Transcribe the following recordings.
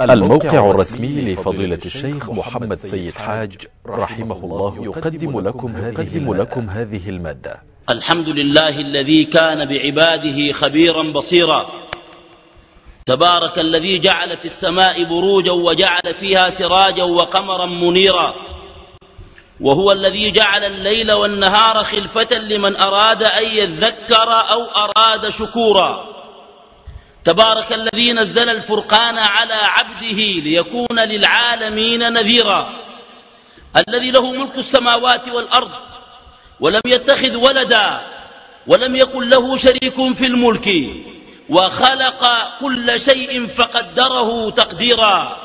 الموقع الرسمي لفضيلة الشيخ محمد سيد حاج رحمه الله يقدم لكم هذه, لكم هذه ا ل م ا د ة الحمد لله الذي كان بعباده خبيرا بصيرا. تبارك الذي جعل في السماء بروجا وجعل فيها سراجا وقمرا منيرا. وهو الذي جعل الليل والنهار خلفة لمن أراد أن يذكر أو أراد شكورا. تبارك الذي نزل الفرقان على عبده ليكون للعالمين نذيرا. الذي له ملك السماوات والأرض ولم يتخذ ولدا ولم يكن له شريك في الملك وخلق كل شيء فقدره تقديرا.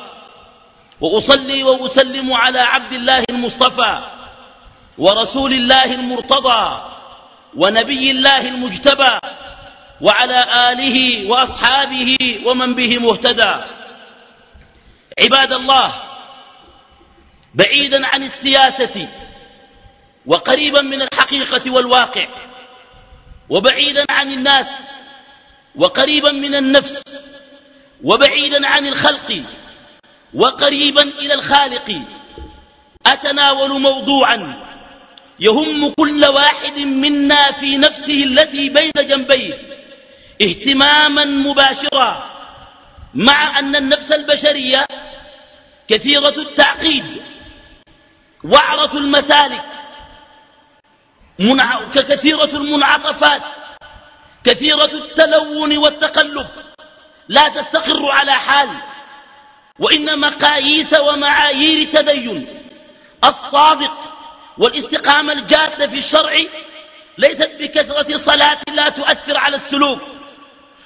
وأصلي وأسلم على عبد الله المصطفى ورسول الله المرتضى ونبي الله المجتبى وعلى آله وأصحابه ومن به مهتدى. عباد الله بعيدا عن السياسة وقريبا من الحقيقة والواقع وبعيدا عن الناس وقريبا من النفس وبعيدا عن الخلق وقريبا إلى الخالق أتناول موضوعا يهم كل واحد منا في نفسه التي بين جنبيه. اهتماما مباشرا مع أن النفس البشرية كثيرة التعقيد وعرة المسالك منع... ككثيرة المنعطفات كثيرة التلون والتقلب. لا تستقر على حال وإن مقاييس ومعايير التدين الصادق والاستقامة الجادة في الشرع ليست بكثرة صلاة لا تؤثر على السلوك.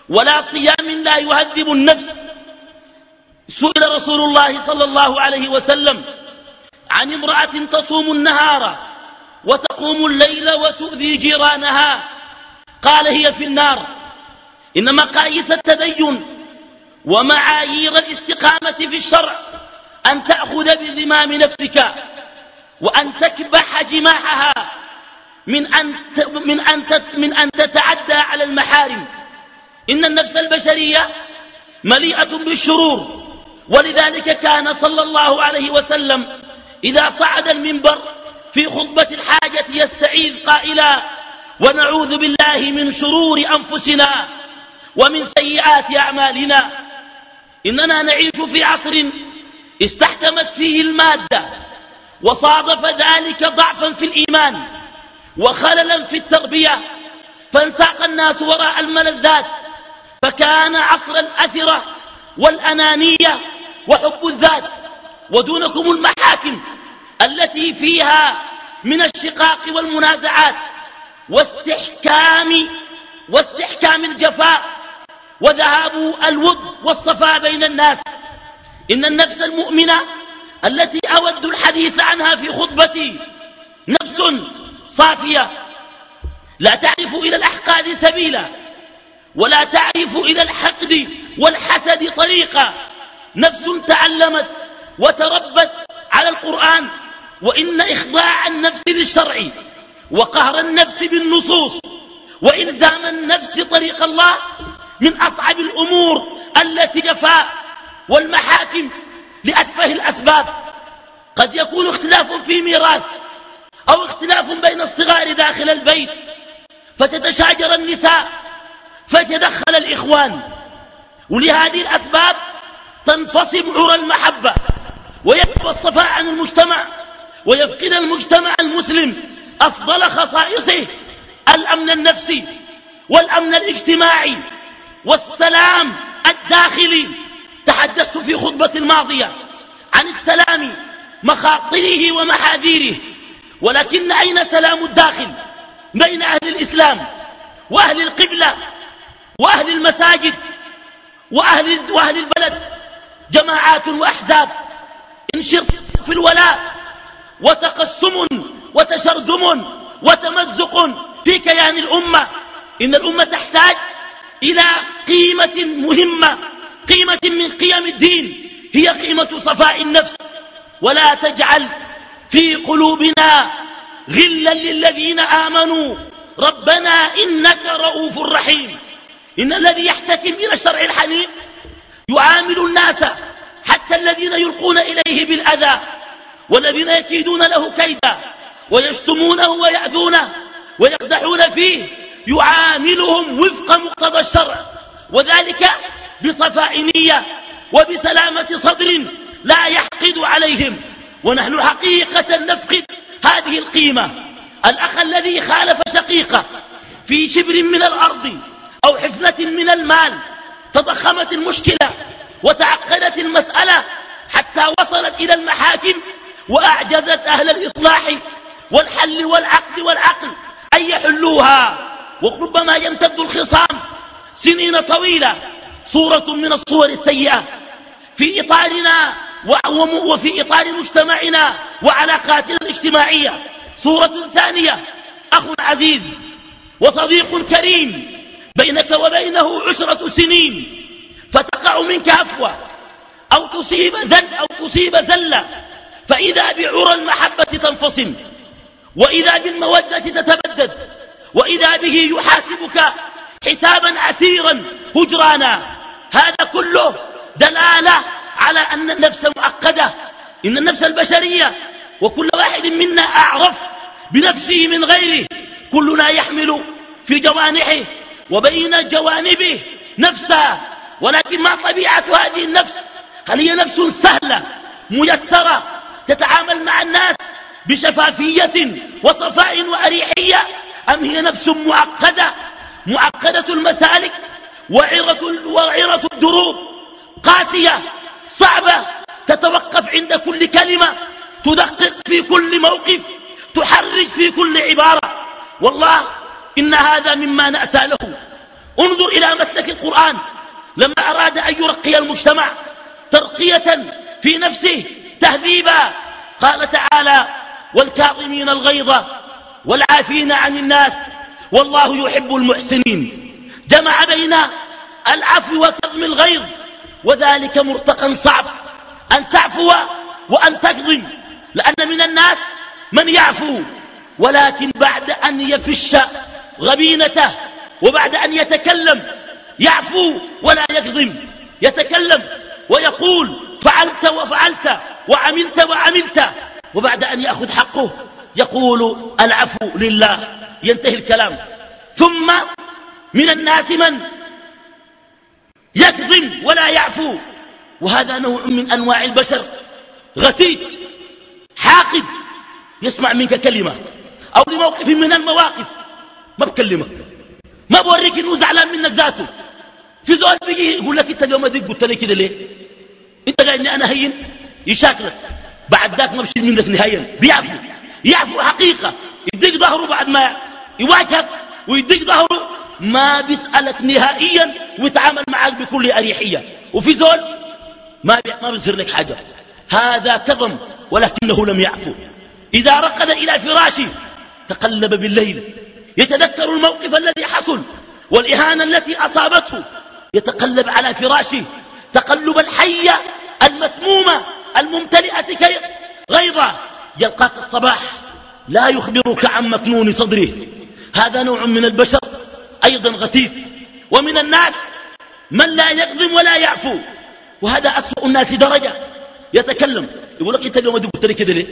ولا صيام لا يهذب النفس. سئل رسول الله صلى الله عليه وسلم عن امرأة تصوم النهار وتقوم الليل وتؤذي جيرانها. قال هي في النار. إن مقاييس التدين ومعايير الاستقامة في الشرع أن تأخذ بذمام نفسك وأن تكبح جماحها من أن, من أن, من أن تتعدى على المحارم. إن النفس البشرية مليئة بالشرور. ولذلك كان صلى الله عليه وسلم إذا صعد المنبر في خطبة الحاجة يستعيذ قائلا ونعوذ بالله من شرور أنفسنا ومن سيئات أعمالنا. إننا نعيش في عصر استحكمت فيه المادة وصادف ذلك ضعفا في الإيمان وخللا في التربية. فانساق الناس وراء الملذات فكان عصر الأثرة والأنانية وحب الذات ودونكم المحاكم التي فيها من الشقاق والمنازعات واستحكام واستحكام الجفاء وذهاب الود والصفاء بين الناس. إن النفس المؤمنة التي أود الحديث عنها في خطبتي نفس صافية. لا تعرف إلى الأحقاد سبيلا. ولا تعرف إلى الحقد والحسد طريقا. نفس تعلمت وتربت على القرآن. وإن إخضاع النفس للشرع وقهر النفس بالنصوص وإلزام النفس طريق الله من أصعب الأمور التي جفاء والمحاكم لأتفه الأسباب. قد يكون اختلاف في ميراث أو اختلاف بين الصغار داخل البيت. فتتشاجر النساء فتدخل الإخوان. ولهذه الأسباب تنفصم عرى المحبة ويبقى الصفاء عن المجتمع ويفقد المجتمع المسلم أفضل خصائصه الأمن النفسي والأمن الاجتماعي والسلام الداخلي. تحدثت في خطبة الماضية عن السلام مخاطره ومحاذيره ولكن أين سلام الداخل بين أهل الإسلام وأهل القبلة؟ وأهل المساجد وأهل, وأهل البلد جماعات وأحزاب انشر في الولاء وتقسم وتشرذم وتمزق في كيان الأمة. إن الأمة تحتاج إلى قيمة مهمة قيمة من قيم الدين هي قيمة صفاء النفس. ولا تجعل في قلوبنا غلا للذين آمنوا. ربنا إنك رؤوف رحيم. إن الذي يحتكم إلى الشرع الحنيف يعامل الناس الذين يلقون إليه بالأذى والذين يكيدون له كيدا ويشتمونه ويأذونه ويقدحون فيه يعاملهم وفق مقتضى الشرع وذلك بصفاء نية وبسلامة صدر لا يحقد عليهم ونحن حقيقة نفقد هذه القيمة الأخ الذي خالف شقيقة في شبر من الأرض أو حفنة من المال تضخمت المشكلة وتعقدت المسألة حتى وصلت إلى المحاكم وأعجزت أهل الإصلاح والحل والعقد والعقل أن يحلوها. وربما يمتد الخصام. سنين طويلة صورة من الصور السيئة. في إطارنا وفي إطار مجتمعنا وعلاقاتنا الاجتماعية صورة ثانية أخ عزيز وصديق كريم. بينك وبينه عشرة سنين. فتقع منك عفوة. أو تصيب ذل أو تصيب زلة. فإذا بعرى المحبة تنفصم. وإذا بالمودة تتبدد وإذا به يحاسبك حسابا عسيرا هجرانا. هذا كله دلالة على أن النفس معقدة إن النفس البشرية وكل واحد منا أعرف بنفسه من غيره. كلنا يحمل في جوانحه وبين جوانبه نفسها ولكن ما طبيعة هذه النفس؟ هل هي نفس سهلة ميسرة تتعامل مع الناس بشفافية وصفاء وأريحية أم هي نفس معقدة؟ معقدة المسالك وعرة, وعرة الدروب قاسية صعبة تتوقف عند كل كلمة تدقق في كل موقف تحرك في كل عبارة. والله إن هذا مما نأسى له. انظر إلى مسلك القرآن. لما أراد أن يرقي المجتمع ترقية في نفسه تهذيبا. قال تعالى والكاظمين الغيظ والعافين عن الناس والله يحب المحسنين. جمع بين العفو وكظم الغيظ وذلك مرتقا صعب. أن تعفو وأن تكظم لأن من الناس من يعفو ولكن بعد أن يفش غبينته وبعد أن يتكلم يعفو ولا يكظم. يتكلم ويقول فعلت وفعلت وعملت وعملت وبعد أن يأخذ حقه يقول العفو لله. ينتهي الكلام. ثم من الناس من يكظم ولا يعفو. وهذا نوع من أنواع البشر. غتيت حاقد يسمع منك كلمة أو لموقف من المواقف. ما بكلمك. ما بوريك إنه زعلان منك ذاته. في زول بيجي يقول لك إنت اليوم ديك قلت لي كده ليه؟ إنت إني أنا هين؟ يشاكلك بعد ذاك ما بشيل منك نهائيا بيعفو. يعفو حقيقة. يديك ظهره بعد ما يواجهك ويديك ظهره ما بيسألك نهائيا ويتعامل معك بكل أريحية. وفي زول ما ما بيصير لك حاجة. هذا كظم ولكنه لم يعفو. إذا رقد إلى فراشه تقلب بالليل. يتذكر الموقف الذي حصل والإهانة التي أصابته. يتقلب على فراشه. تقلب الحية المسمومة الممتلئة غيظة. يلقاك الصباح. لا يخبرك عن مكنون صدره. هذا نوع من البشر أيضا غتيب. ومن الناس من لا يقدم ولا يعفو. وهذا أسوأ الناس درجة. يتكلم. يقول لك أنت اليوم دي قلت لي كده ليه؟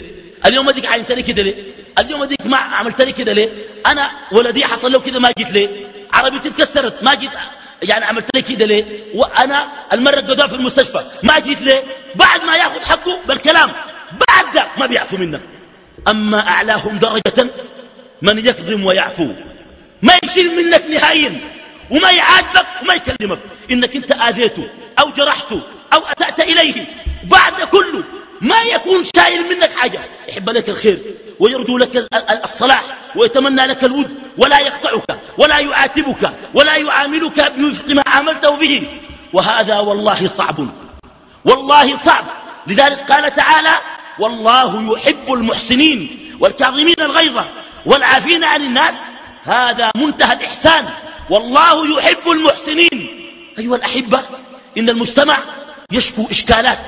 اليوم ديك عينت لي كده ليه؟ اليوم ديك ما عملت لي كده ليه؟ أنا ولدي حصل له كده ما جيت ليه؟ عربيتي اتكسرت ما جيت يعني عملت لي كده ليه؟ وأنا المرة القضاء في المستشفى ما جيت ليه؟ بعد ما ياخذ حقه بالكلام بعد ده ما بيعفو منك أما أعلاهم درجة من يكظم ويعفو ما يشيل منك نهائيا وما يعاتبك وما يكلمك. إنك أنت آذيته أو جرحته أو اسأت إليه بعد كله ما يكون شايل منك حاجة. يحب لك الخير ويرجو لك الصلاح ويتمنى لك الود ولا يقطعك ولا يعاتبك ولا يعاملك بوفق ما عاملته به. وهذا والله صعب. والله صعب. لذلك قال تعالى والله يحب المحسنين والكاظمين الغيظة والعافين عن الناس. هذا منتهى الإحسان. والله يحب المحسنين. أيها الأحبة إن المجتمع يشكو إشكالات.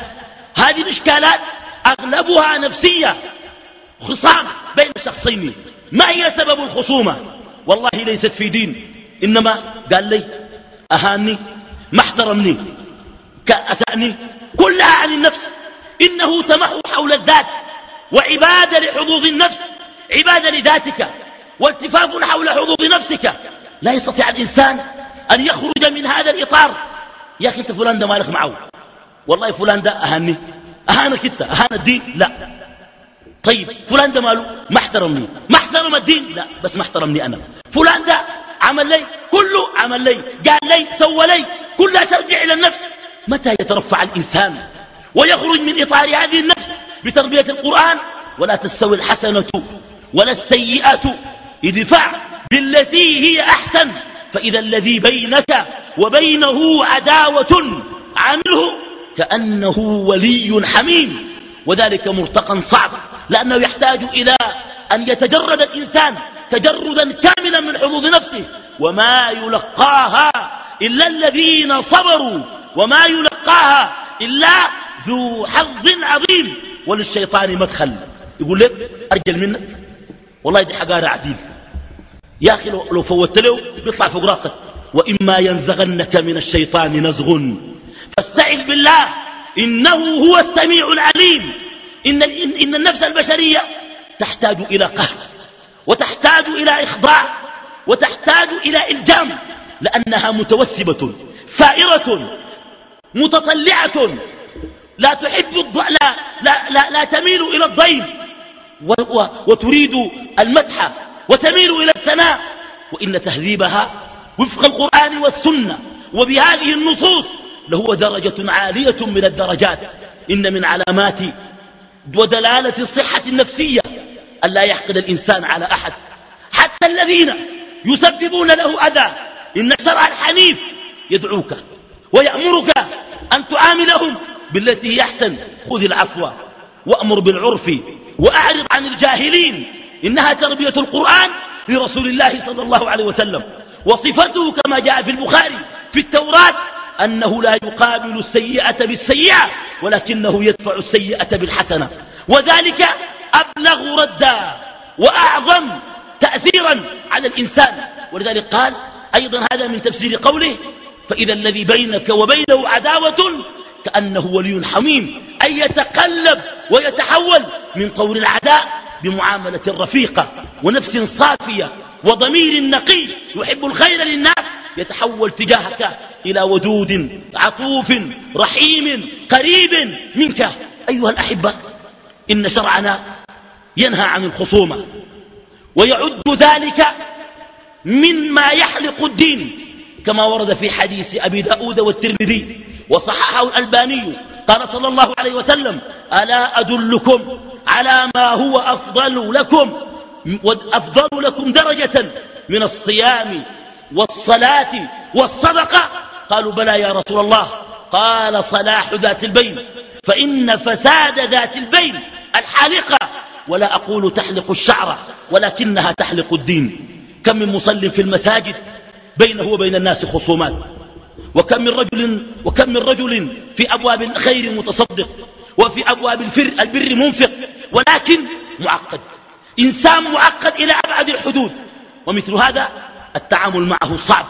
هذه الإشكالات أغلبها نفسية خصام بين شخصين. ما هي سبب الخصومة؟ والله ليست في دين إنما قال لي أهاني ما احترمني كأسأني كلها عن النفس. إنه تمحو حول الذات وعبادة لحظوظ النفس عبادة لذاتك والتفاف حول حظوظ نفسك. لا يستطيع الإنسان أن يخرج من هذا الإطار. يا أخي أنت فلان ده مالك معه. والله فلان ده أهاني. أهانك أنت. أهان الدين. لا. طيب فلان ده ماله؟ ما احترمني. ما احترم الدين. لا بس ما احترمني أنا. فلان ده عمل لي. كله عمل لي. قال لي سوى لي. كلها ترجع إلى النفس. متى يترفع الإنسان ويخرج من إطار هذه النفس بتربية القرآن؟ ولا تستوي الحسنة ولا السيئة. ادفع بالتي هي أحسن. فإذا الذي بينك وبينه عداوة عامله كأنه ولي حميم. وذلك مرتقا صعب لأنه يحتاج إلى أن يتجرد الإنسان تجردا كاملا من حظوظ نفسه. وما يلقاها إلا الذين صبروا. وما يلقاها إلا ذو حظ عظيم. وللشيطان مدخل. يقول لك أرجل منك. والله دي حقارة عديل. يا أخي لو فوت له بيطلع فوق راسك. وإما ينزغنك من الشيطان نزغ. فاستعذ بالله إنه هو السميع العليم إن, إن النفس البشرية تحتاج إلى قهر وتحتاج إلى إخضاع وتحتاج إلى إلجام لأنها متوثبة ثائرة متطلعة لا تحب. لا, لا, لا, لا تميل إلى الضيم. وتريد المدح وتميل إلى الثناء وإن تهذيبها وفق القرآن والسنة وبهذه النصوص لهو درجة عالية من الدرجات. إن من علامات ودلالة الصحة النفسية أن لا يحقد الإنسان على أحد. حتى الذين يسببون له أذى. إن الشرع الحنيف يدعوك ويأمرك أن تعاملهم بالتي هي أحسن خذ العفو وأمر بالعرف وأعرض عن الجاهلين. إنها تربية القرآن لرسول الله صلى الله عليه وسلم. وصفته كما جاء في البخاري في التوراة أنه لا يقابل السيئة بالسيئة ولكنه يدفع السيئة بالحسنة. وذلك أبلغ ردا وأعظم تأثيرا على الإنسان. ولذلك قال أيضا هذا من تفسير قوله فإذا الذي بينك وبينه عداوة كأنه ولي حميم أي يتقلب ويتحول من طور العداء بمعاملة رفيقة ونفس صافية وضمير نقي يحب الخير للناس يتحول تجاهك إلى ودود عطوف رحيم قريب منك. أيها الأحبة إن شرعنا ينهى عن الخصومة ويعد ذلك مما يحلق الدين كما ورد في حديث أبي داود والترمذي وصححه الألباني قال صلى الله عليه وسلم ألا أدلكم على ما هو أفضل لكم أفضل لكم درجة من الصيام والصلاة والصدقة. قالوا بلى يا رسول الله. قال صلاح ذات البين. فإن فساد ذات البين الحالقة. ولا أقول تحلق الشعر ولكنها تحلق الدين. كم من مصل في المساجد بينه وبين الناس خصومات. وكم من رجل وكم من رجل في أبواب الخير متصدق وفي أبواب الفر البر منفق ولكن معقد. إنسان معقد إلى أبعد الحدود. ومثل هذا التعامل معه صعب.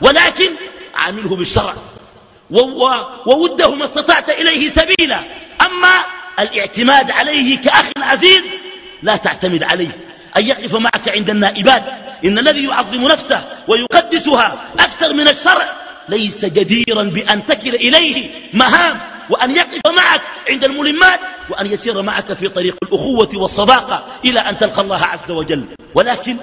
ولكن عامله بالشرع. ووده ما استطعت إليه سبيلا. أما الاعتماد عليه كأخ عزيز لا تعتمد عليه. أن يقف معك عند النائبات. إن الذي يعظم نفسه ويقدسها أكثر من الشرع ليس جديرا بأن تكل إليه مهام. وأن يقف معك عند الملمات. وأن يسير معك في طريق الأخوة والصداقة إلى أن تلقى الله عز وجل. ولكن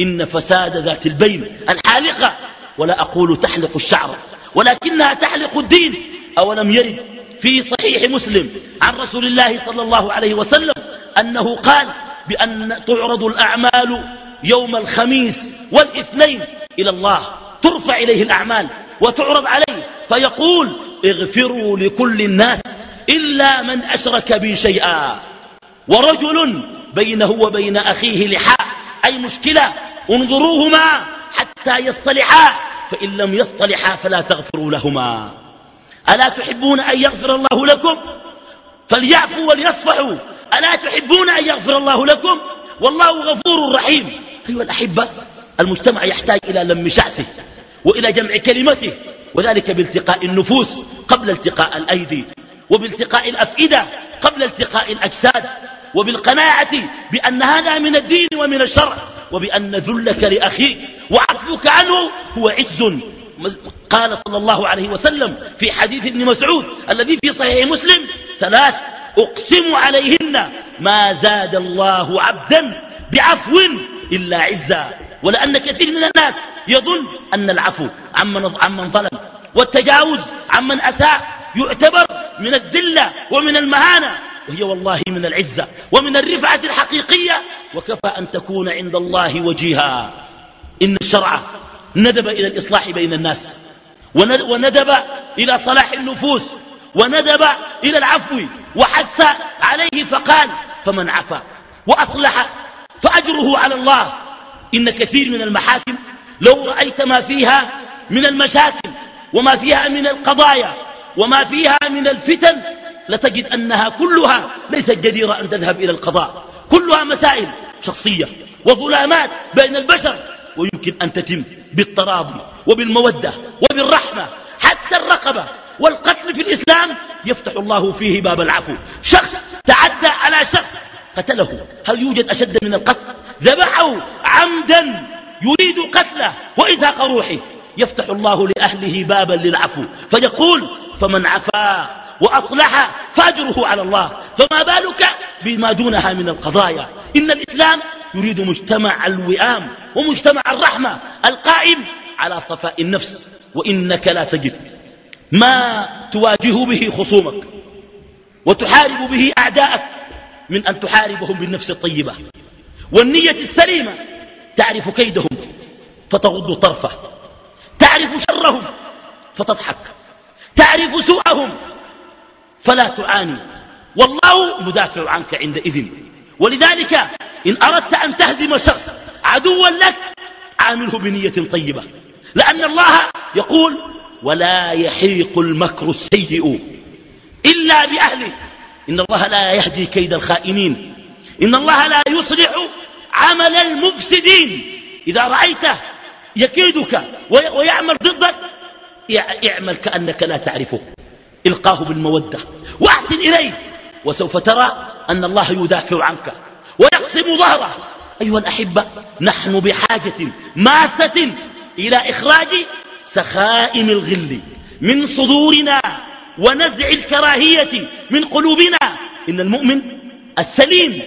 إن فساد ذات البين الحالقة ولا أقول تحلق الشعر ولكنها تحلق الدين. أولم يرد في صحيح مسلم عن رسول الله صلى الله عليه وسلم أنه قال بأن تعرض الأعمال يوم الخميس والاثنين إلى الله ترفع إليه الأعمال وتعرض عليه فيقول اغفروا لكل الناس إلا من أشرك بي شيئا. ورجل بينه وبين أخيه لحاء أي مشكلة انظروهما حتى يصطلحا فإن لم يصطلحا فلا تغفروا لهما. ألا تحبون أن يغفر الله لكم؟ فليعفوا وليصفحوا. ألا تحبون أن يغفر الله لكم؟ والله غفور رحيم. أيها الأحبة المجتمع يحتاج إلى لم شعثه وإلى جمع كلمته وذلك بالتقاء النفوس قبل التقاء الأيدي وبالتقاء الأفئدة قبل التقاء الأجساد. وبالقناعة بأن هذا من الدين ومن الشرع وبأن ذلك لأخيك وعفوك عنه هو عز. قال صلى الله عليه وسلم في حديث ابن مسعود الذي في صحيح مسلم ثلاث أقسم عليهن ما زاد الله عبدا بعفو إلا عزا. ولأن كثير من الناس يظن أن العفو عمن, عمن ظلم والتجاوز عمن أساء يعتبر من الذلة ومن المهانة. وهي والله من العزة ومن الرفعة الحقيقية. وكفى أن تكون عند الله وجيها. إن الشرع ندب إلى الإصلاح بين الناس. وندب إلى صلاح النفوس. وندب إلى العفو. وحث عليه فقال فمن عفا وأصلح فأجره على الله. إن كثير من المحاكم لو رأيت ما فيها من المشاكل وما فيها من القضايا وما فيها من الفتن لتجد أنها كلها ليست جديرة أن تذهب إلى القضاء. كلها مسائل شخصية وظلامات بين البشر. ويمكن أن تتم بالتراضي وبالمودة وبالرحمة. حتى الرقبة والقتل في الإسلام يفتح الله فيه باب العفو. شخص تعدى على شخص قتله. هل يوجد أشد من القتل؟ ذبحه عمدا يريد قتله وإزهاق روحه. يفتح الله لأهله بابا للعفو. فيقول فمن عفا وأصلح فأجره على الله. فما بالك بما دونها من القضايا؟ إن الإسلام يريد مجتمع الوئام ومجتمع الرحمة القائم على صفاء النفس وإنك لا تجد ما تواجه به خصومك وتحارب به أعداءك من أن تحاربهم بالنفس الطيبة. والنية السليمة تعرف كيدهم فتغض طرفه تعرف شرهم فتضحك تعرف سوءهم فلا تعاني. والله يدافع عنك عندئذ. ولذلك إن أردت أن تهزم شخص عدوا لك عامله بنية طيبة. لأن الله يقول ولا يحيق المكر السيء إلا بأهله. إن الله لا يهدي كيد الخائنين. إن الله لا يصلح عمل المفسدين. إذا رأيته يكيدك ويعمل ضدك اعمل كأنك لا تعرفه. إلقاه بالمودة. واحسن إليه وسوف ترى أن الله يدافع عنك ويقسم ظهره. أيها الأحبة نحن بحاجة ماسة إلى إخراج سخائم الغل من صدورنا ونزع الكراهية من قلوبنا. إن المؤمن السليم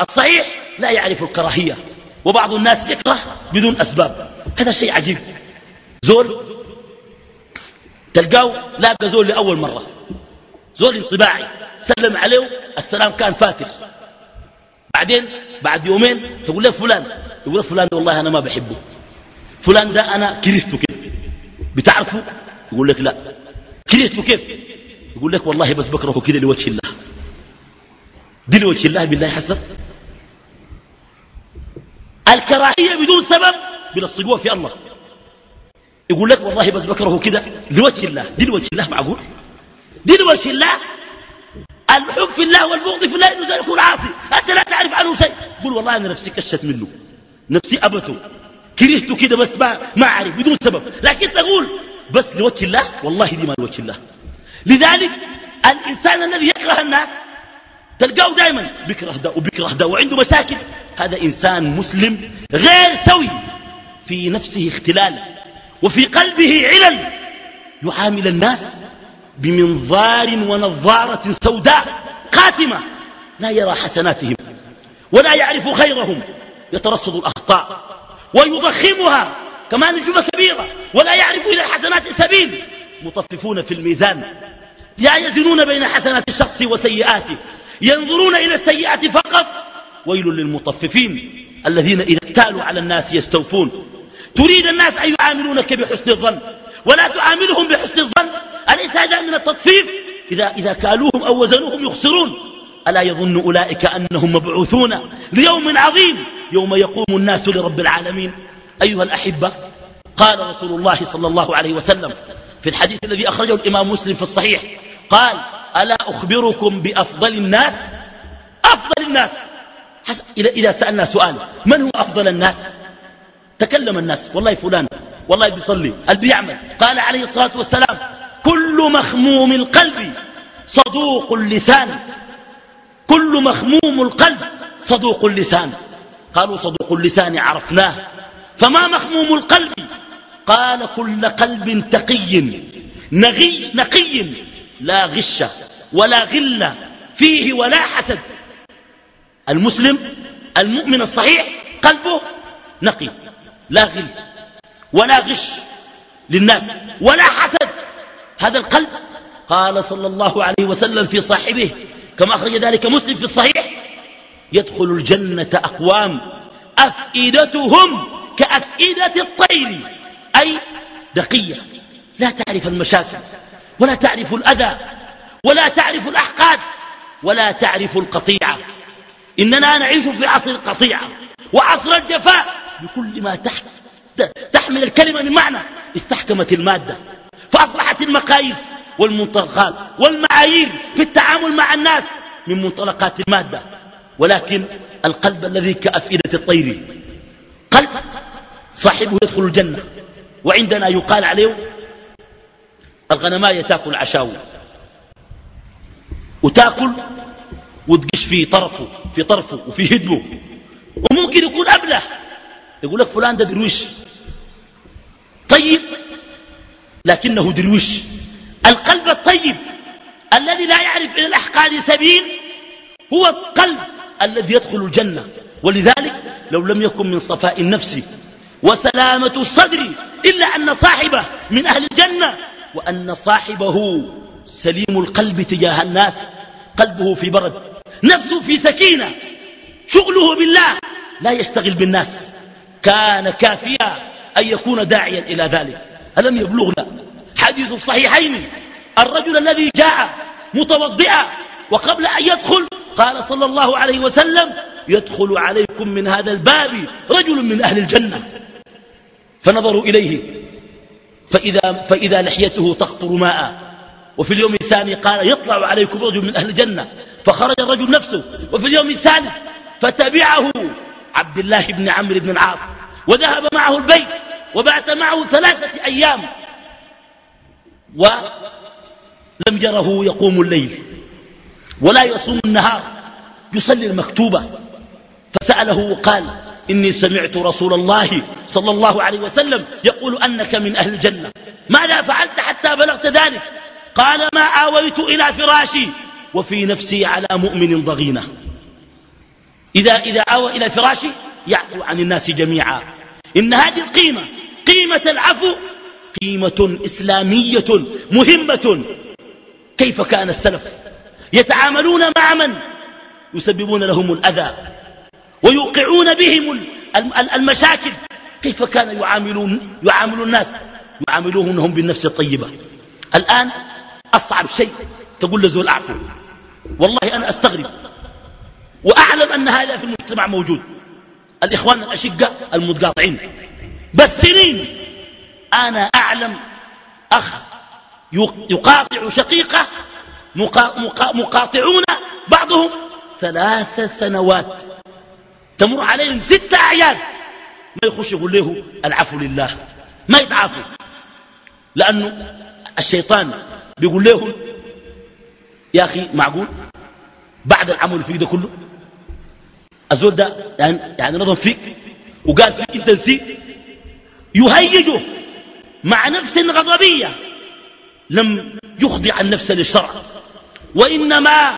الصحيح لا يعرف الكراهية وبعض الناس يكره بدون أسباب. هذا شيء عجيب. زول تلقاه لاقى زول لأول مرة. زول انطباعي. سلم عليه السلام كان فاتر. بعدين بعد يومين تقول له فلان يقول له فلان ده والله أنا ما بحبه. فلان ده أنا كرهته كيف؟ بتعرفه؟ يقول لك لا. كرهته كيف؟ يقول لك والله بس بكرهه كده لوجه الله. دي لوجه الله بالله حسب الكراهية بدون سبب بلصقوها في الله. يقول لك والله بس بكرهه كده. لوجه الله. دي لوجه الله معقول؟ دي لوجه الله؟ الحب في الله والبغض في الله إنه يكون عاصي. أنت لا تعرف عنه شيء. قول والله أنا نفسي كشت منه. نفسي أبته. كرهته كده بس ما ما أعرف بدون سبب. لكن تقول بس لوجه الله؟ والله دي ما لوجه الله. لذلك الإنسان الذي يكره الناس تلقاه دائما بكره ده وبكره ده وعنده مشاكل. هذا إنسان مسلم غير سوي في نفسه اختلال وفي قلبه علل. يعامل الناس بمنظار ونظارة سوداء قاتمة لا يرى حسناتهم ولا يعرف خيرهم. يترصد الأخطاء ويضخمها كما نجوم كبيرة ولا يعرف إلى الحسنات سبيل. مطففون في الميزان لا يزنون بين حسنات الشخص وسيئاته. ينظرون إلى السيئات فقط. ويل للمطففين الذين إذا اكتالوا على الناس يستوفون. تريد الناس أن يعاملونك بحسن الظن ولا تعاملهم بحسن الظن. أليس هذا من التطفيف. إذا, إذا كالوهم أو وزنوهم يخسرون. ألا يظن أولئك أنهم مبعوثون ليوم عظيم؟ يوم يقوم الناس لرب العالمين. أيها الأحبة قال رسول الله صلى الله عليه وسلم في الحديث الذي أخرجه الإمام مسلم في الصحيح قال ألا أخبركم بأفضل الناس؟ أفضل الناس. إذا سألنا سؤال من هو أفضل الناس؟ تكلم الناس. والله فلان والله بيصلي قال بيعمل. قال عليه الصلاة والسلام كل مخموم القلب صدوق اللسان. كل مخموم القلب صدوق اللسان. قالوا صدوق اللسان عرفناه. فما مخموم القلب؟ قال كل قلب تقي نغي نقي لا غش ولا غل فيه ولا حسد. المسلم المؤمن الصحيح قلبه نقي. لا غل ولا غش للناس ولا حسد. هذا القلب قال صلى الله عليه وسلم في صاحبه كما أخرج ذلك مسلم في الصحيح يدخل الجنة أقوام أفئدتهم كأفئدة الطير أي دقية لا تعرف المشاكل ولا تعرف الأذى ولا تعرف الأحقاد ولا تعرف القطيعة. إننا نعيش في عصر القطيعة وعصر الجفاء. بكل ما تحت تحمل الكلمة من معنى استحكمت المادة فأصبحت المقاييس والمنطلقات والمعايير في التعامل مع الناس من منطلقات المادة. ولكن القلب الذي كأفئدة الطير قلب صاحبه يدخل الجنة. وعندنا يقال عليه الغنماية تاكل عشاوي وتاكل وتقش في طرفه في طرفه وفي هدمه. وممكن يكون أبلة. يقول لك فلان ده درويش. طيب لكنه درويش. القلب الطيب الذي لا يعرف إلى الأحقاد سبيل هو القلب الذي يدخل الجنة. ولذلك لو لم يكن من صفاء النفس وسلامة الصدر إلا أن صاحبه من أهل الجنة وأن صاحبه سليم القلب تجاه الناس قلبه في برد نفسه في سكينة شغله بالله لا يشتغل بالناس. كان كافيا أن يكون داعيا إلى ذلك. ألم يبلغنا حديث الصحيحين الرجل الذي جاء متوضئا وقبل أن يدخل قال صلى الله عليه وسلم يدخل عليكم من هذا الباب رجل من أهل الجنة. فنظروا إليه. فإذا, فإذا لحيته تقطر ماء. وفي اليوم الثاني قال يطلع عليكم رجل من أهل الجنة. فخرج الرجل نفسه. وفي اليوم الثالث فتبعه عبد الله بن عمرو بن العاص وذهب معه البيت وبعث معه ثلاثة أيام. ولم يره يقوم الليل ولا يصوم النهار يصلي المكتوبة. فسأله وقال إني سمعت رسول الله صلى الله عليه وسلم يقول أنك من أهل الجنة. ماذا فعلت حتى بلغت ذلك؟ قال ما آويت إلى فراشي وفي نفسي على مؤمن ضغينة. إذا, إذا آوى إلى فراشي يعفو عن الناس جميعا. إن هذه القيمة قيمة العفو قيمة إسلامية مهمة. كيف كان السلف يتعاملون مع من يسببون لهم الأذى ويوقعون بهم المشاكل؟ كيف كان يعاملون, يعامل الناس؟ يعاملونهم بالنفس الطيبة. الآن أصعب شيء تقول لزول أعفو. والله أنا أستغرب. وأعلم أن هذا في المجتمع موجود. الإخوان الأشقة المتقاطعين. بس سنين أنا أعلم أخ يقاطع شقيقة مقاطعون بعضهم ثلاث سنوات. تمر عليهم ست أعياد. ما يخش يقول له العفو لله. ما يتعافوا لأنه الشيطان بيقول له يا أخي معقول؟ بعد العمل فيك ده كله؟ الزول ده يعني, يعني نظم فيك وقال فيك انت نسيت. يهيجه مع نفس غضبية. لم يخضع النفس للشرع. وإنما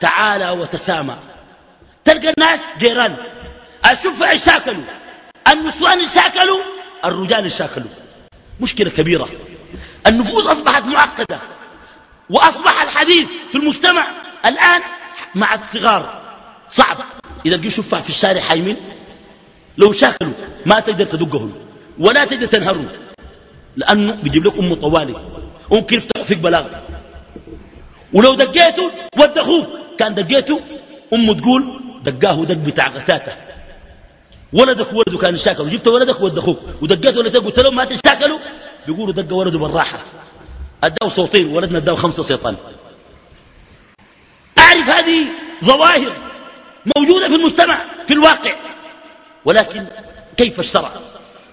تعالى وتسامى. تلقى الناس جيران. السفع شاكلوا. النسوان شاكلوا. الرجال شاكلوا. مشكلة كبيرة. النفوس أصبحت معقدة. وأصبح الحديث في المجتمع الآن مع الصغار صعب. لقي شفع في الشارع حيمين لو شاكلوا ما تقدر تدقهم ولا تقدر تنهرهم لأنه بيجيب لك أم طوالي ممكن يفتحوا فيك بلاغ ولو دقيته ود أخوك كان دقيته أمه تقول دقاه دق بتاع غتاته. ولدك ولده كان يشاكل وجبت ولدك ود أخوك ودقيت ولدك قلت لهم ما تشاكلوا؟ بيقولوا دق ولده بالراحة. أداه صوتين ولدنا أداه خمسة سيطان أعرف هذه ظواهر موجودة في المجتمع في الواقع. ولكن كيف الشرع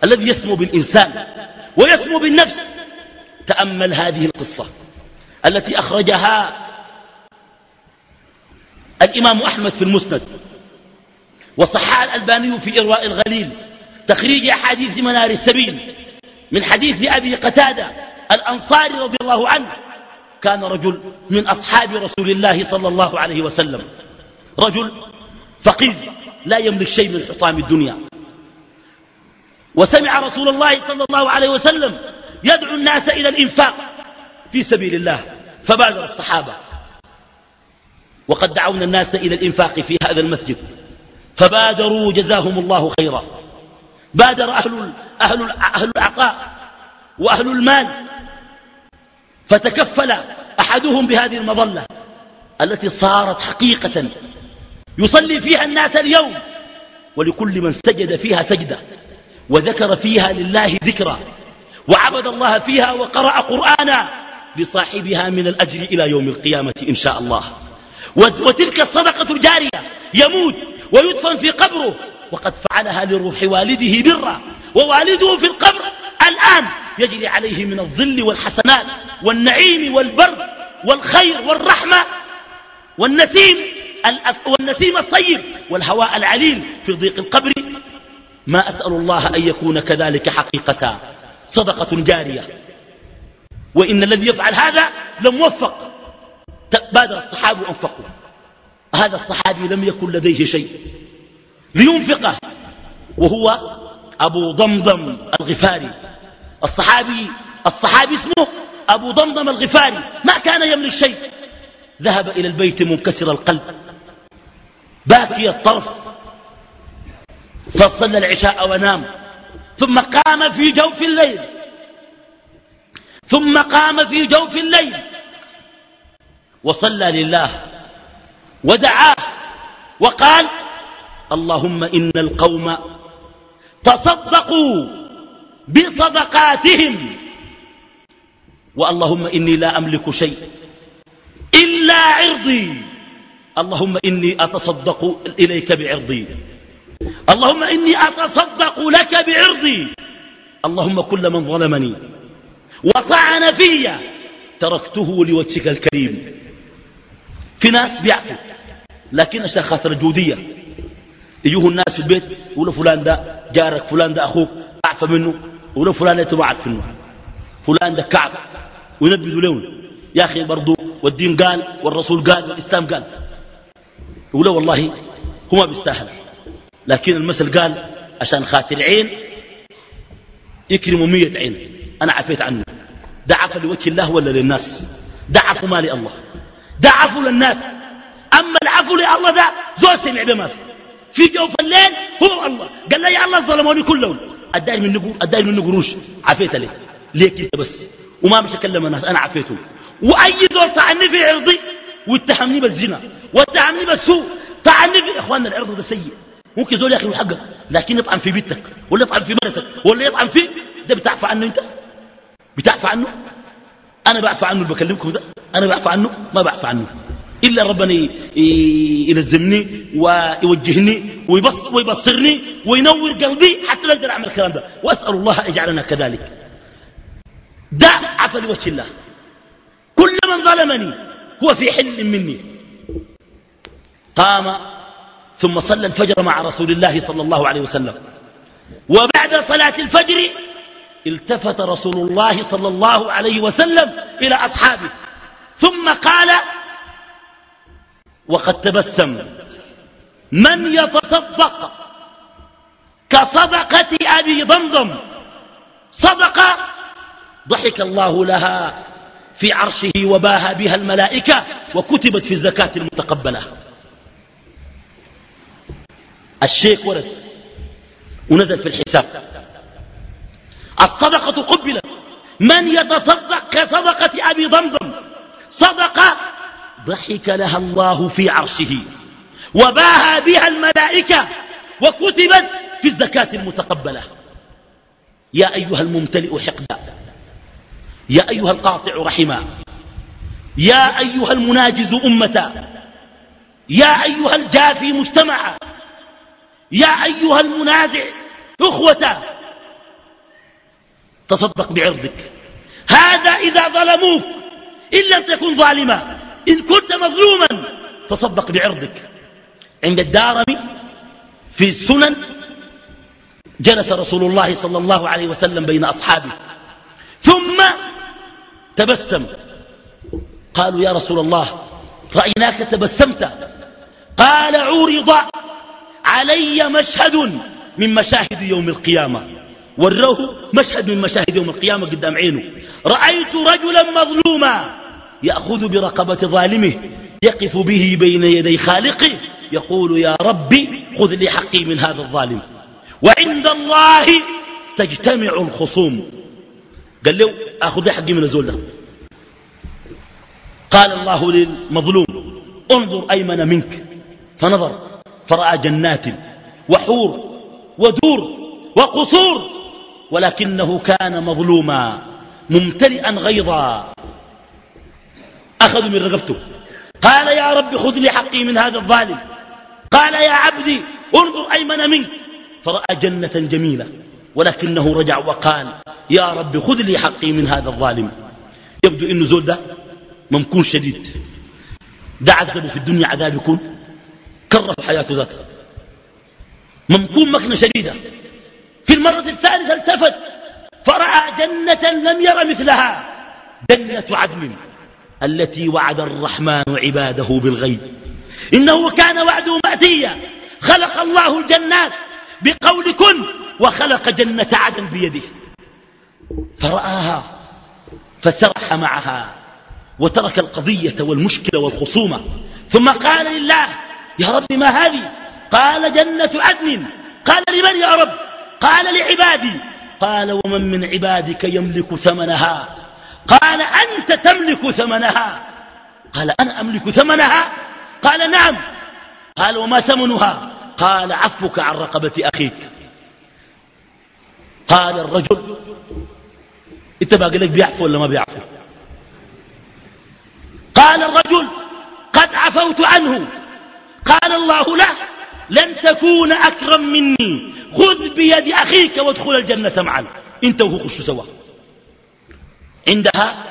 الذي يسمو بالإنسان ويسمو بالنفس؟ تأمل هذه القصة التي أخرجها الإمام أحمد في المسند. وصحح الألباني في إرواء الغليل تخريج أحاديث منار السبيل من حديث أبي قتادة الأنصاري رضي الله عنه كان رجل من أصحاب رسول الله صلى الله عليه وسلم. رجل فقير لا يملك شيء من حطام الدنيا. وسمع رسول الله صلى الله عليه وسلم يدعو الناس إلى الإنفاق في سبيل الله فبادر الصحابة. وقد دعونا الناس إلى الإنفاق في هذا المسجد فبادروا جزاهم الله خيرا. بادر أهل, أهل, أهل العطاء وأهل المال. فتكفل أحدهم بهذه المظلة التي صارت حقيقة يصلي فيها الناس اليوم ولكل من سجد فيها سجدة وذكر فيها لله ذكرا وعبد الله فيها وقرأ قرآنا لصاحبها من الأجر إلى يوم القيامة إن شاء الله. وتلك الصدقة الجارية يموت ويدفن في قبره وقد فعلها لروح والده برا ووالده في القبر الآن يجري عليه من الظل والحسنات والنعيم والبر والخير والرحمة والنسيم والنسيم الطيب والهواء العليل في ضيق القبر. ما أسأل الله أن يكون كذلك حقيقة. صدقة جارية. وإن الذي يفعل هذا لموفق بادر الصحابة وأنفقوا هذا الصحابي لم يكن لديه شيء. لينفقه. وهو أبو ضمضم الغفاري. الصحابي الصحابي اسمه أبو ضمضم الغفاري. ما كان يملك شيء. ذهب إلى البيت منكسر القلب. باكي الطرف. فصلى العشاء ونام. ثم قام في جوف الليل. ثم قام في جوف الليل. وصلى لله. ودعاه. وقال اللهم إن القوم تصدقوا بصدقاتهم. واللهم إني لا أملك شيء إلا عرضي. اللهم إني أتصدق إليك بعرضي. اللهم إني أتصدق لك بعرضي. اللهم كل من ظلمني وطعن في تركته لوجهك الكريم. في ناس بيعفوا لكن عشان خاطر الجودية يجوه الناس في البيت يقولوا فلان ده جارك فلان ده أخوك أعفى منه. يقولوا فلان ده عارف منه. فلان ده كعب. وينبذوا لون يا أخي برضو والدين قال والرسول قال والإسلام قال يقولوا والله هو ما بيستاهل. لكن المثل قال عشان خاطر عين يكرموا مية عين. أنا عفيت عنه. ده عفى لوجه الله ولا للناس؟ ده عفو ما لله. ده عفو للناس. أما العفو لله ده زول سمع بما في في جوف الليل هو الله. قال لي يا الله ظلموني كلهم. اداني من نقول اداني من قروش عفيت عليه ليك انت بس؟ وما مش أكلم الناس. أنا عفيته وأي زول طعني في عرضي واتهمني بالزنا واتهمني بالسوء. طعني في إخواننا العرض ده سيء. ممكن زول ياخذ حقك لكن يطعن في بيتك ولا يطعن في مرتك ولا يطعن في ده بتعفى عنه أنت؟ بتعفى عنه؟ أنا بعفى عنه اللي بكلمكم ده؟ أنا بعفى عنه؟ ما بعفى عنه. إلا ربنا يلزمني ويوجهني ويبصرني وينور قلبي حتى لا أقدر أعمل الكلام ده. وأسأل الله يجعلنا كذلك. ده عفى لوجه الله. كل من ظلمني هو في حل مني. قام ثم صلى الفجر مع رسول الله صلى الله عليه وسلم. وبعد صلاة الفجر التفت رسول الله صلى الله عليه وسلم إلى أصحابه. ثم قال وقد تبسم من يتصدق كصدقة أبي ضمضم؟ صدقة ضحك الله لها. في عرشه وباها بها الملائكة وكتبت في الزكاة المتقبلة. الشيك ورد ونزل في الحساب. الصدقة قبلت. من يتصدق كصدقة أبي ضمضم؟ صدقة ضحك لها الله في عرشه وباهى بها الملائكة وكتبت في الزكاة المتقبلة. يا أيها الممتلئ حقدا. يا أيها القاطع رحما يا أيها المناجز أمة يا أيها الجافي مجتمعا يا أيها المنازع أخوة تصدق بعرضك. هذا إذا ظلموك إن لم تكن ظالما إن كنت مظلوما تصدق بعرضك. عند الدارمي في السنن جلس رسول الله صلى الله عليه وسلم بين أصحابه ثم تبسم. قالوا يا رسول الله رأيناك تبسمت. قال عرض علي مشهد من مشاهد يوم القيامة. وروه مشهد من مشاهد يوم القيامة قدام عينه. رأيت رجلا مظلوما يأخذ برقبة ظالمه يقف به بين يدي خالقه يقول يا ربي خذ لي حقي من هذا الظالم. وعند الله تجتمع الخصوم. قال له لي حقي من الزول ده. قال الله للمظلوم انظر أيمن منك. فنظر فرأى جنات وحور ودور وقصور ولكنه كان مظلوما ممتلئا غيظا. أخذوا من رقبته. قال يا رب خذ لي حقي من هذا الظالم. قال يا عبدي انظر أيمن منك. فرأى جنة جميلة. ولكنه رجع وقال يا رب خذ لي حقي من هذا الظالم. يبدو إنه زول ده ممكون شديد. ده عذبه في الدنيا عذاب يكون كره حياته ذاتها ممكون مكنة شديدة. في المرة الثالثة التفت فرأى جنة لم ير مثلها. جنة عدن التي وعد الرحمن عباده بالغيب. إنه كان وعده مأتيا. خلق الله الجنات. بقول كن وخلق جنة عدن بيده. فرآها فسرح معها وترك القضية والمشكلة والخصومة. ثم قال لله يا رب ما هذه؟ قال جنة عدن. قال لمن يا رب؟ قال لعبادي. قال ومن من عبادك يملك ثمنها؟ قال أنت تملك ثمنها. قال أنا أملك ثمنها؟ قال نعم. قال وما ثمنها؟ قال عفك عن رقبة أخيك. قال الرجل إنت باقي لك بيعفو ولا ما بيعفو؟ قال الرجل قد عفوت عنه. قال الله له لن تكون أكرم مني. خذ بيد أخيك وادخل الجنة معا إنت وهو خشوا سوا. عندها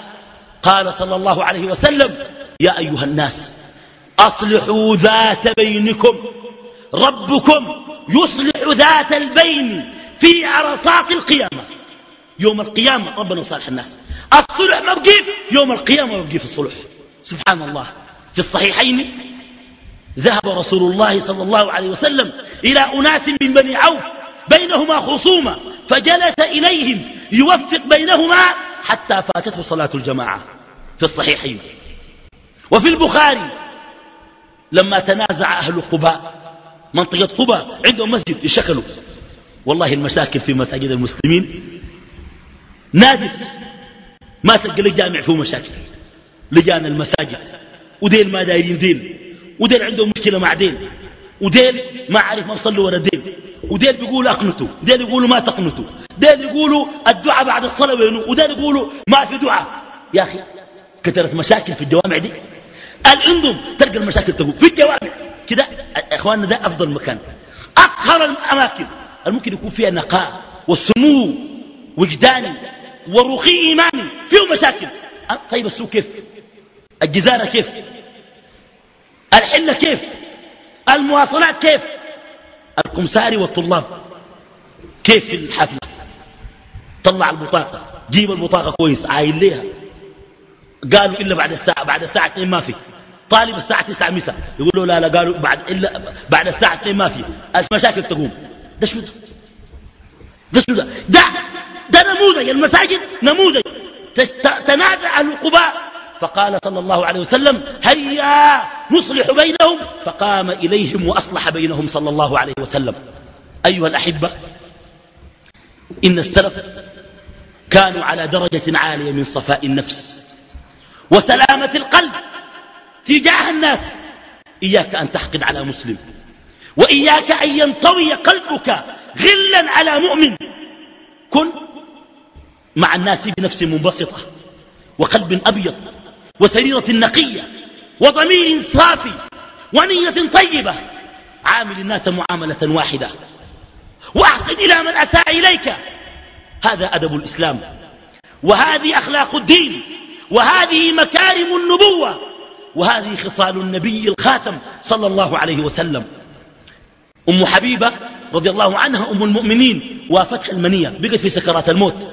قال صلى الله عليه وسلم يا أيها الناس أصلحوا ذات بينكم. ربكم يصلح ذات البين في عرصات القيامة. يوم القيامة ربنا يصالح الناس. الصلح ما بقيف يوم القيامة ما بقيف الصلح. سبحان الله. في الصحيحين ذهب رسول الله صلى الله عليه وسلم إلى أناس من بني عوف بينهما خصومة فجلس إليهم يوفق بينهما حتى فاتته صلاة الجماعة في الصحيحين. وفي البخاري لما تنازع أهل قباء منطقة قباء عندهم مسجد يشكلوا والله المشاكل في مساجد المسلمين. نادر. ما تلقى لك جامع فيه مشاكل. لجان المساجد. وديل ما دايرين دين. وديل عندهم مشكلة مع دين. وديل ما عارف ما صلوا ورا دين. وديل بيقولوا أقنتوا. ديل يقولوا ما تقنتوا. ديل يقولوا الدعاء بعد الصلاة وديل يقولوا ما في دعاء. يا أخي كثرت مشاكل في الجوامع دي. الانظم تلقى المشاكل تقول في الجوامع. كده إخواننا ده أفضل مكان. اطهر الأماكن الممكن يكون فيها نقاء وسمو وجداني ورخي إيماني فيه مشاكل. طيب السوق كيف؟ الجزارة كيف؟ الحلة كيف؟ المواصلات كيف؟ الكمساري والطلاب كيف في الحفلة؟ طلع البطاقة جيب البطاقة كويس عايل ليها. قالوا إلا بعد الساعة بعد الساعة 2 ما في. طالب الساعة 9 مساء. يقولوا لا لا قالوا بعد إلا بعد الساعة 2 ما في. المشاكل تقوم. ده شو ده؟ ده شو ده؟ ده, ده نموذج. المساجد نموذج. تنازع أهل قباء فقال صلى الله عليه وسلم هيا نصلح بينهم. فقام إليهم وأصلح بينهم صلى الله عليه وسلم. أيها الأحبة إن السلف كانوا على درجة عالية من صفاء النفس وسلامة القلب. تجاه الناس. إياك أن تحقد على مسلم. وإياك أن ينطوي قلبك غلا على مؤمن. كن مع الناس بنفس منبسطة وقلب أبيض وسريرة نقية وضمير صافي ونية طيبة. عامل الناس معاملة واحدة. وأحسن إلى من أساء إليك. هذا أدب الإسلام. وهذه أخلاق الدين. وهذه مكارم النبوة. وهذه خصال النبي الخاتم صلى الله عليه وسلم. أم حبيبة رضي الله عنها أم المؤمنين وافتح المنية بقت في سكرات الموت.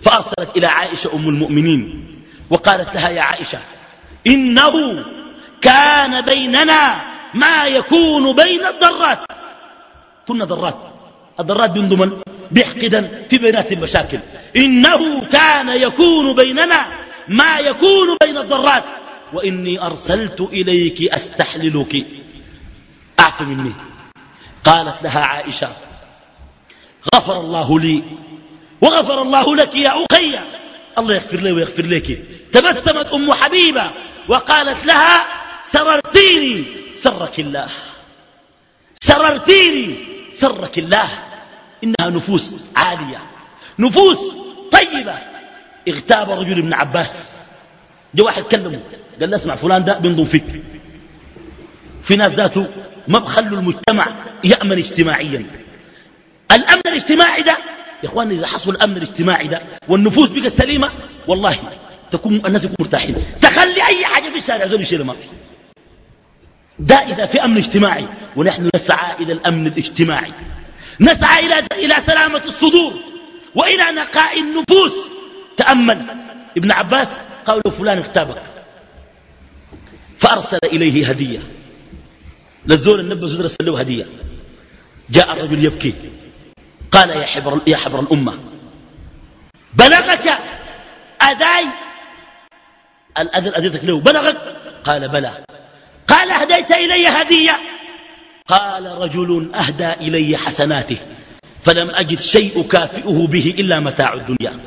فأرسلت إلى عائشة أم المؤمنين وقالت لها يا عائشة إنه كان بيننا ما يكون بين الضرات كنا ضرات الضرات بينضمن بيحقدا في بينات المشاكل. إنه كان يكون بيننا ما يكون بين الضرات وإني أرسلت إليك أستحللك. أعف مني. قالت لها عائشة غفر الله لي وغفر الله لك يا أخي. الله يغفر لي ويغفر لك. تبسمت أم حبيبة وقالت لها سررتيني سرك الله. سررتيني سرك الله. إنها نفوس عالية نفوس طيبة. اغتاب رجل ابن عباس. جاء واحد كلمه قال له اسمع فلان ده بينضم فيك. في ناس ذاته ما بخلوا المجتمع يأمن اجتماعيا. الأمن الاجتماعي ده يا إخواني إذا حصل الأمن الاجتماعي ده والنفوس بقى سليمة والله تكون الناس يكونوا مرتاحين. تخلي أي حاجة في الشارع زول يشيلها ما في. ده إذا في أمن اجتماعي ونحن نسعى إلى الأمن الاجتماعي. نسعى إلى, إلى سلامة الصدور وإلى نقاء النفوس. تأمل. ابن عباس قال له فلان اغتابك. فأرسل إليه هدية. للزول النبي رسل له هدية. جاء الرجل يبكي. قال يا حبر, يا حبر الأمة بلغك أداي الأذن أديتك له بلغك؟ قال بلى. قال أهديت إلي هدية. قال رجل أهدى إلي حسناته فلم أجد شيء كافئه به إلا متاع الدنيا.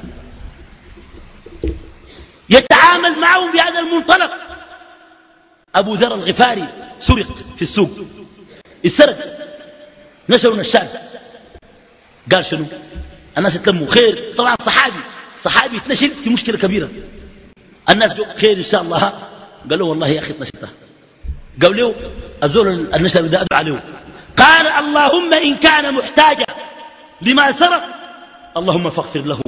يتعامل معهم بهذا المنطلق. أبو ذر الغفاري سرق في السوق. السرق. نشروا نشال. قال شنو؟ الناس يتلموا. خير. طبعا صحابي. صحابي يتنشل في مشكلة كبيرة. الناس جو خير إن شاء الله. قال له والله يا أخي اتنشلتها قال له الزول النشر ده أدعو عليه قال اللهم إن كان محتاجا لما سرق اللهم فاغفر له.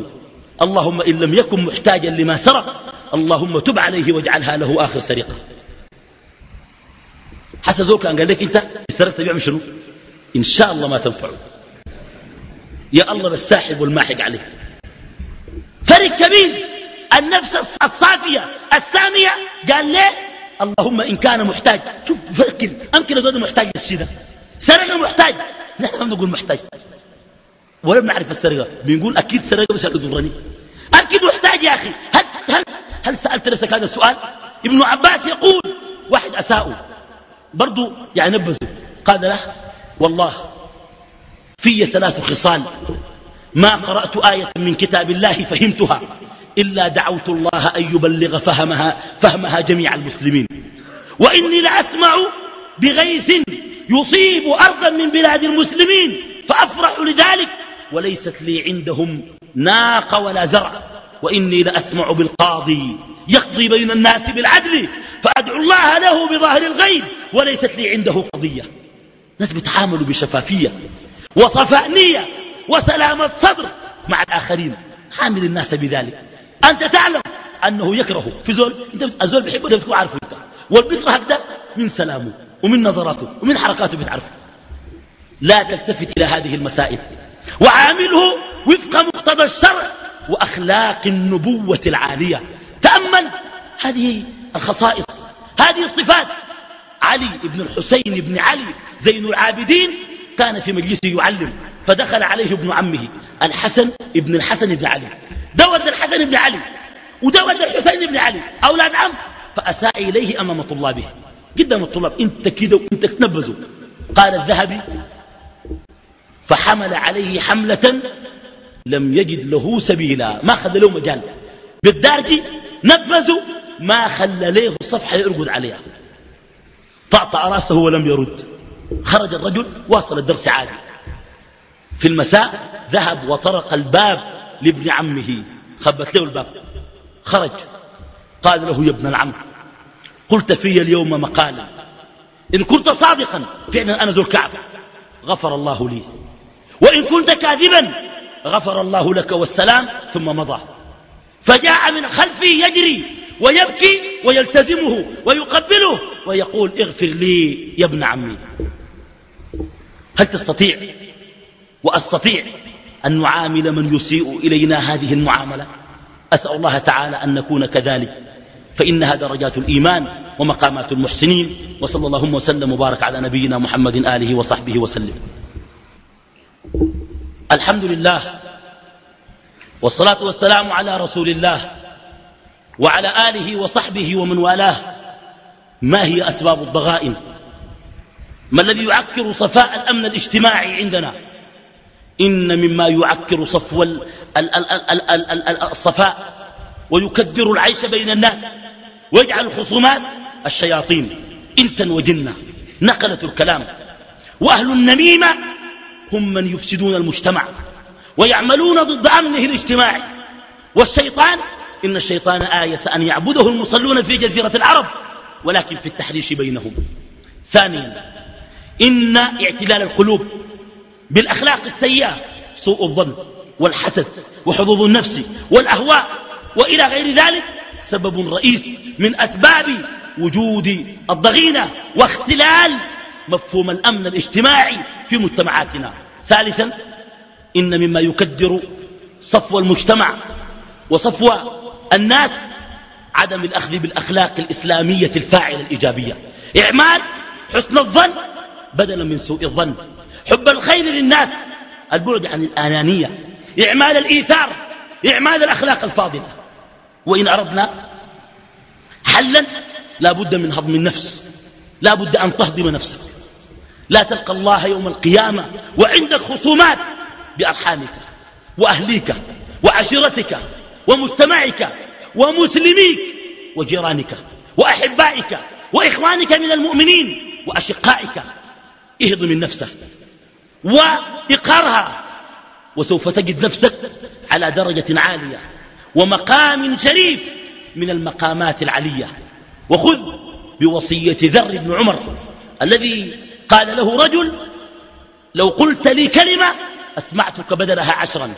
اللهم إن لم يكن محتاجا لما سرق. اللهم تب عليه واجعلها له آخر سرقة. حتى زول كان قال لك أنت سرقت بيعمل شنو؟ إن شاء الله ما تنفعه. يا الله بالساحب والماحق عليه فرق كبير. النفس الصافية السامية. قال ليه؟ اللهم إن كان محتاج. شوف فكر. أمكن زود محتاج للشيء سرقة محتاج نحن ما بنقول محتاج. ولا بنعرف السرقة. بنقول أكيد سرقة بس أكيد محتاج يا أخي. هل, هل, هل سألت نفسك هذا السؤال؟ ابن عباس يقول واحد أساءه. برضو يعني نبذوا قال له والله في ثلاث خصال ما قرأت آية من كتاب الله فهمتها إلا دعوت الله أن يبلغ فهمها, فهمها جميع المسلمين. وإني لأسمع بغيث يصيب أرضا من بلاد المسلمين فأفرح لذلك وليست لي عندهم ناق ولا زرع. وإني لأسمع بالقاضي يقضي بين الناس بالعدل فأدعو الله له بظاهر الغيب وليست لي عنده قضية. ناس بيتعاملوا بشفافية وصفاء نية وسلامة صدر مع الآخرين. حامل الناس بذلك. أنت تعلم أنه يكره في زول أنت الزول بيحبه ده بتكون عارفه أنت. والبيكرهك ده من سلامه ومن نظراته ومن حركاته بتعرفه. لا تلتفت إلى هذه المسائل. وعامله وفق مقتضى الشرع. وأخلاق النبوة العالية. تأمل هذه الخصائص هذه الصفات. علي بن الحسين بن علي زين العابدين كان في مجلسه يعلم فدخل عليه ابن عمه الحسن ابن الحسن بن علي. دود الحسن بن علي ودود الحسين بن علي أولاد عم فأساء إليه أمام طلابه. قدام الطلاب إنت كده وإنت تنبذوا قال الذهبي فحمل عليه حملة لم يجد له سبيلا. ما خلى له مجال. بالدارجي نبذوا ما خلى له صفحة يرقد عليها. طأطأ رأسه ولم يرد. خرج الرجل واصل الدرس عادي. في المساء ذهب وطرق الباب لابن عمه. خبت له الباب. خرج. قال له يا ابن العم قلت في اليوم مقالا إن كنت صادقا فعلا أنا ذو الكعب غفر الله لي. وإن كنت كاذبا غفر الله لك والسلام ثم مضى. فجاء من خلفه يجري ويبكي ويلتزمه ويقبله ويقول اغفر لي يا ابن عمي. هل تستطيع وأستطيع أن نعامل من يسيء إلينا هذه المعاملة؟ أسأل الله تعالى أن نكون كذلك. فإنها درجات الإيمان ومقامات المحسنين. وصلى اللهم وسلم وبارك على نبينا محمد آله وصحبه وسلم. الحمد لله والصلاة والسلام على رسول الله وعلى آله وصحبه ومن والاه. ما هي أسباب الضغائن؟ ما الذي يعكر صفاء الأمن الاجتماعي عندنا؟ إن مما يعكر صفو الصفاء ويكدر العيش بين الناس ويجعل الخصومات الشياطين إنسا وجنا. نقلة الكلام. وأهل النميمة هم من يفسدون المجتمع ويعملون ضد أمنه الاجتماعي والشيطان إن الشيطان آيس أن يعبده المصلون في جزيرة العرب ولكن في التحريش بينهم. ثانيا إن اعتلال القلوب بالأخلاق السيئة سوء الظن والحسد وحظوظ النفس والأهواء وإلى غير ذلك سبب رئيس من أسباب وجود الضغينة واختلال مفهوم الأمن الاجتماعي في مجتمعاتنا. ثالثا إن مما يكدر صفو المجتمع وصفو الناس عدم الأخذ بالأخلاق الإسلامية الفاعلة الإيجابية. إعمال حسن الظن بدلا من سوء الظن. حب الخير للناس البعد عن الآنانية. إعمال الإيثار إعمال الأخلاق الفاضلة. وإن أردنا حلا لا بد من هضم النفس لا بد أن تهضم نفسك. لا تلقى الله يوم القيامة وعندك خصومات بأرحامك وأهليك وعشيرتك ومجتمعك ومسلميك وجيرانك وأحبائك وإخوانك من المؤمنين وأشقائك. اهضم النفس وإقرها وسوف تجد نفسك على درجة عالية ومقام شريف من المقامات العلية. وخذ بوصية ذر بن عمر الذي قال له رجل لو قلت لي كلمة أسمعتك بدلها عشرا.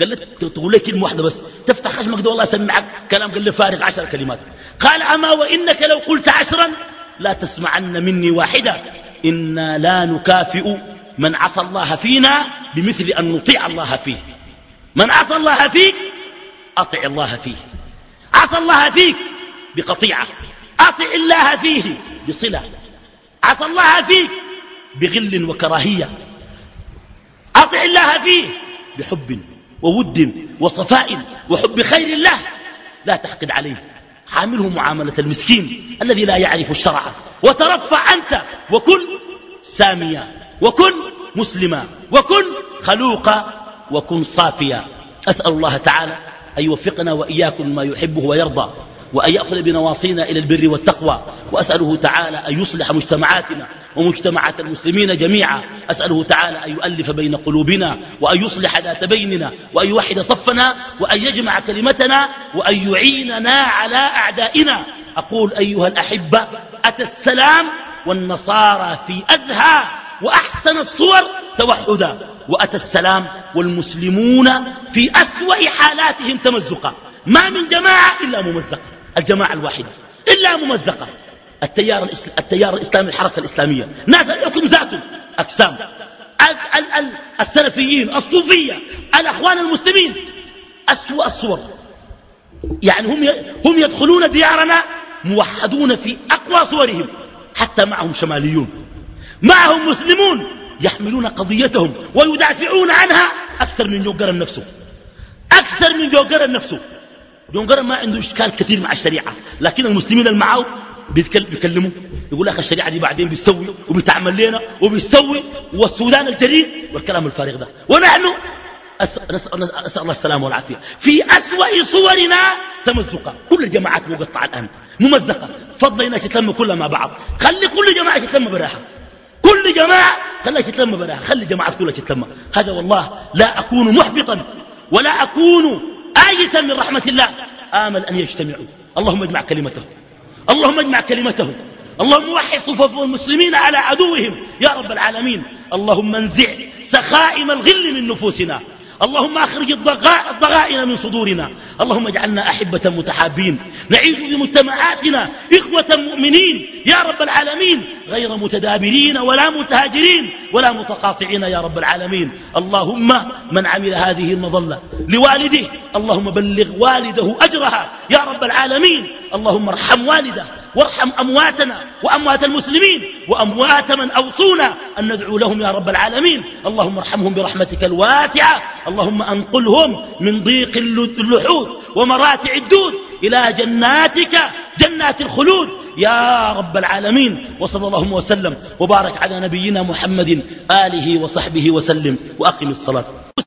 قال لك تقول لك كلمة واحدة بس. تفتح خشمك والله أسمعك كلام قال لي فارغ عشر كلمات. قال أما وإنك لو قلت عشرا لا تسمعن مني واحدة. إنا لا نكافئ من عصى الله فينا بمثل أن نطيع الله فيه. من عصى الله فيك أطع الله فيه. عصى الله فيك بقطيعة. أطع الله فيه بصلة. عصى الله فيك بغل وكراهية. أطع الله فيه بحب وود وصفاء وحب خير الله. لا تحقد عليه. عامله معاملة المسكين الذي لا يعرف الشرع. وترفع أنت وكن ساميا. وكن مسلما. وكن خلوقا. وكن صافيا. أسأل الله تعالى أن يوفقنا وإياكم ما يحبه ويرضى. وأن يأخذ بنواصينا إلى البر والتقوى. وأسأله تعالى أن يصلح مجتمعاتنا ومجتمعات المسلمين جميعا. أسأله تعالى أن يؤلف بين قلوبنا وأن يصلح ذات بيننا وأن يوحد صفنا وأن يجمع كلمتنا وأن يعيننا على أعدائنا. أقول أيها الأحبة أتى السلام والنصارى في أزهى وأحسن الصور توحدا. وأتى السلام والمسلمون في أسوأ حالاتهم تمزقا. ما من جماعة إلا ممزقة. الجماعة الواحدة. إلا ممزقة. التيار, التيار الإسلامي الحركة الإسلامية. ناس الحكم ذاته. أقسام. السلفيين الصوفية الأخوان المسلمين. أسوأ الصور. يعني هم هم يدخلون ديارنا موحدون في أقوى صورهم. حتى معهم شماليون. معهم مسلمون. يحملون قضيتهم ويدافعون عنها أكثر من جون قرنق نفسه. أكثر من جون قرنق نفسه. جون قرنق ما عنده إشكال كثير مع الشريعة. لكن المسلمين اللي معه بيكلموا يقول لك الشريعة دي بعدين بتسوي وبتعمل لنا وبتسوي والسودان الجديد والكلام الفارغ ده. ونحن أسأل الله السلامة والعافية. في أسوأ صورنا تمزقا. كل الجماعات مقطعة الآن. ممزقة. فضل إنك تتلم كلها مع بعض. خلي كل جماعة تتلم براحة. كل جماعة خليها تتلم براحة. خلي الجماعات كلها تتلم. هذا والله لا أكون محبطا ولا أكون آيسا من رحمة الله. آمل أن يجتمعوا. اللهم اجمع كلمتهم. اللهم اجمع كلمتهم. اللهم وحد صفوف المسلمين على عدوهم. يا رب العالمين. اللهم انزع سخائم الغل من نفوسنا. اللهم الضغاء الضغائن من صدورنا. اللهم اجعلنا أحبة متحابين. نعيش في مجتمعاتنا إخوة مؤمنين. يا رب العالمين. غير متدابرين ولا متهاجرين ولا متقاطعين يا رب العالمين. اللهم من عمل هذه المظلة لوالده. اللهم بلغ والده أجرها. يا رب العالمين. اللهم ارحم والده. وارحم أمواتنا وأموات المسلمين وأموات من أوصونا أن ندعو لهم يا رب العالمين. اللهم ارحمهم برحمتك الواسعة. اللهم أنقلهم من ضيق اللحود ومراتع الدود إلى جناتك جنات الخلود. يا رب العالمين وصلى الله وسلم وبارك على نبينا محمد آله وصحبه وسلم وأقم الصلاة.